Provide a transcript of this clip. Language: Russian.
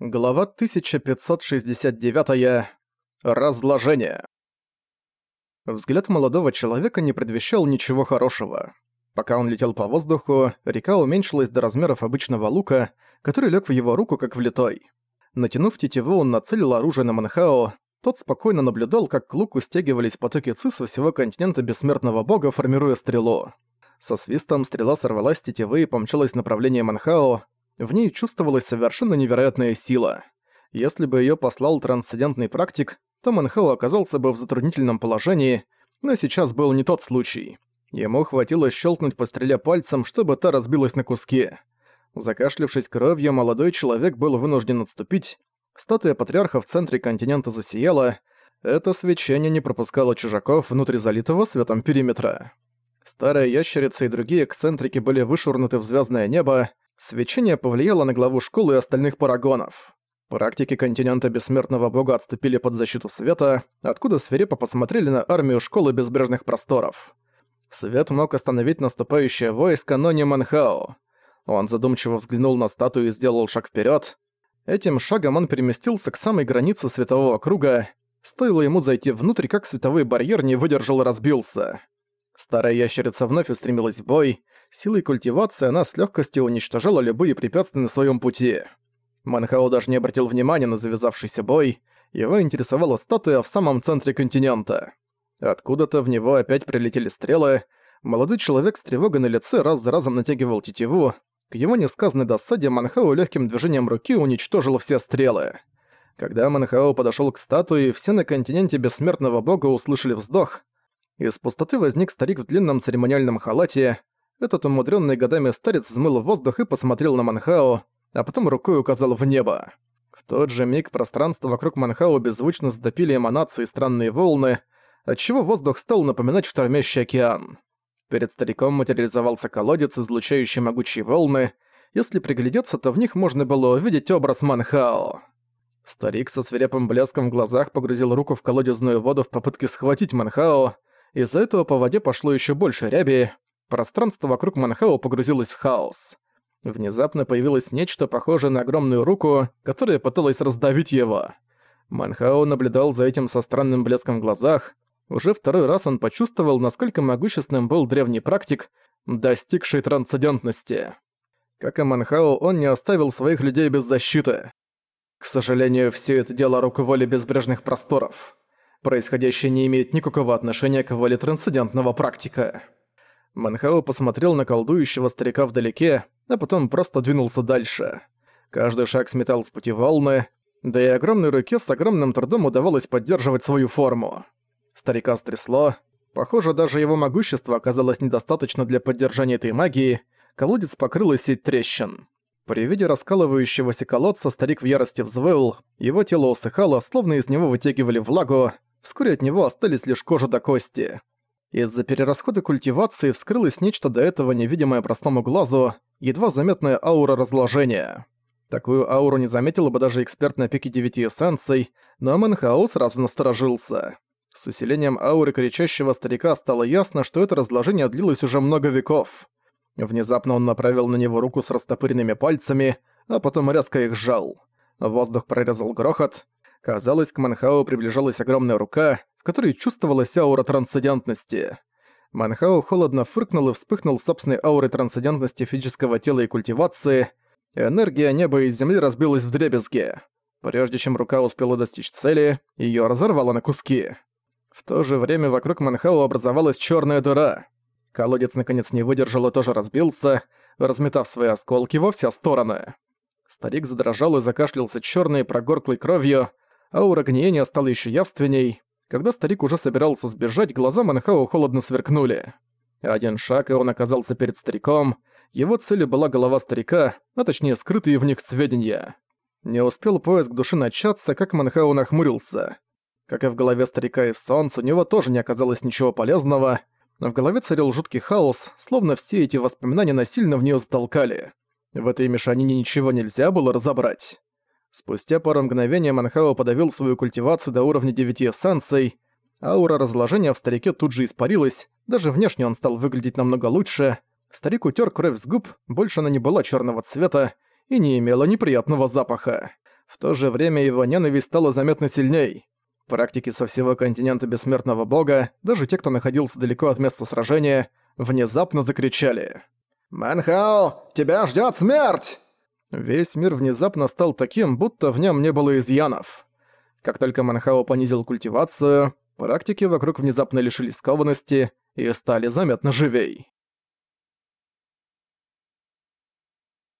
Глава 1569. -я. Разложение. Взгляд молодого человека не предвещал ничего хорошего. Пока он летел по воздуху, река уменьшилась до размеров обычного лука, который лег в его руку как влитой. Натянув тетиву, он нацелил оружие на Манхао. Тот спокойно наблюдал, как к луку стягивались потоки ци со всего континента бессмертного бога, формируя стрелу. Со свистом стрела сорвалась с тетивы и помчалась в направлении Манхао, в ней чувствовалась совершенно невероятная сила. Если бы её послал трансцендентный практик, то Манхау оказался бы в затруднительном положении, но сейчас был не тот случай. Ему хватило щелкнуть по стреле пальцем, чтобы та разбилась на куски. Закашлявшись кровью, молодой человек был вынужден отступить. Статуя патриарха в центре континента засияла. Это свечение не пропускало чужаков внутрь залитого светом периметра. Старая ящерица и другие эксцентрики были вышвырнуты в звездное небо, Свечение повлияло на главу школы и остальных парагонов. Практики континента Бессмертного Бога отступили под защиту света, откуда свирепо посмотрели на армию школы Безбрежных Просторов. Свет мог остановить наступающее войско, но не Манхао. Он задумчиво взглянул на статую и сделал шаг вперед. Этим шагом он переместился к самой границе светового круга. Стоило ему зайти внутрь, как световой барьер не выдержал и разбился. Старая ящерица вновь устремилась в бой. Силой культивации она с легкостью уничтожала любые препятствия на своем пути. Манхао даже не обратил внимания на завязавшийся бой. Его интересовала статуя в самом центре континента. Откуда-то в него опять прилетели стрелы. Молодой человек с тревогой на лице раз за разом натягивал тетиву. К его несказанной досаде Манхао легким движением руки уничтожил все стрелы. Когда Манхао подошел к статуе, все на континенте бессмертного бога услышали вздох, из пустоты возник старик в длинном церемониальном халате. Этот умудренный годами старец взмыл в воздух и посмотрел на Манхао, а потом рукой указал в небо. В тот же миг пространство вокруг Манхао беззвучно затопили эманации странные волны, отчего воздух стал напоминать штормящий океан. Перед стариком материализовался колодец, излучающий могучие волны. Если приглядеться, то в них можно было увидеть образ Манхао. Старик со свирепым блеском в глазах погрузил руку в колодезную воду в попытке схватить Манхао, из-за этого по воде пошло еще больше ряби, пространство вокруг Манхао погрузилось в хаос. Внезапно появилось нечто похожее на огромную руку, которая пыталась раздавить его. Манхао наблюдал за этим со странным блеском в глазах. Уже второй раз он почувствовал, насколько могущественным был древний практик, достигший трансцендентности. Как и Манхао, он не оставил своих людей без защиты. К сожалению, все это дело рук воли безбрежных просторов. Происходящее не имеет никакого отношения к воле трансцендентного практика. Манхао посмотрел на колдующего старика вдалеке, а потом просто двинулся дальше. Каждый шаг сметал с пути волны, да и огромной руке с огромным трудом удавалось поддерживать свою форму. Старика стрясло. Похоже, даже его могущество оказалось недостаточно для поддержания этой магии. Колодец покрылась сеть трещин. При виде раскалывающегося колодца старик в ярости взвыл, его тело усыхало, словно из него вытягивали влагу, Вскоре от него остались лишь кожа до кости. Из-за перерасхода культивации вскрылось нечто до этого невидимое простому глазу, едва заметная аура разложения. Такую ауру не заметила бы даже эксперт на пике девяти эссенций, но Мэнхау сразу насторожился. С усилением ауры кричащего старика стало ясно, что это разложение длилось уже много веков. Внезапно он направил на него руку с растопыренными пальцами, а потом резко их сжал. Воздух прорезал грохот, Казалось, к Манхао приближалась огромная рука, которой чувствовалась аура трансцендентности. Манхао холодно фыркнул и вспыхнул собственной аурой трансцендентности физического тела и культивации. Энергия неба и земли разбилась в дребезги. Прежде чем рука успела достичь цели, её разорвало на куски. В то же время вокруг Манхао образовалась чёрная дыра. Колодец наконец не выдержал и тоже разбился, разметав свои осколки во все стороны. Старик задрожал и закашлялся чёрной прогорклой кровью, Аура гниения стала еще явственней. Когда старик уже собирался сбежать, глаза Манхао холодно сверкнули. Один шаг, и он оказался перед стариком. Его целью была голова старика, а точнее скрытые в них сведения. Не успел поиск души начаться, как Манхао нахмурился. Как и в голове старика из солнца, у него тоже не оказалось ничего полезного. Но в голове царил жуткий хаос, словно все эти воспоминания насильно в нее затолкали. В этой мешанине ничего нельзя было разобрать. Спустя пару мгновений Манхао подавил свою культивацию до уровня 9 эссенций. Аура разложения в старике тут же испарилась, даже внешне он стал выглядеть намного лучше. Старик утер кровь с губ, больше она не была черного цвета и не имела неприятного запаха. В то же время его ненависть стала заметно сильней. Практики со всего континента Бессмертного Бога, даже те, кто находился далеко от места сражения, внезапно закричали. «Мэнхао, тебя ждет смерть!» Весь мир внезапно стал таким, будто в нем не было изъянов. Как только Манхао понизил культивацию, практики вокруг внезапно лишились скованности и стали заметно живей.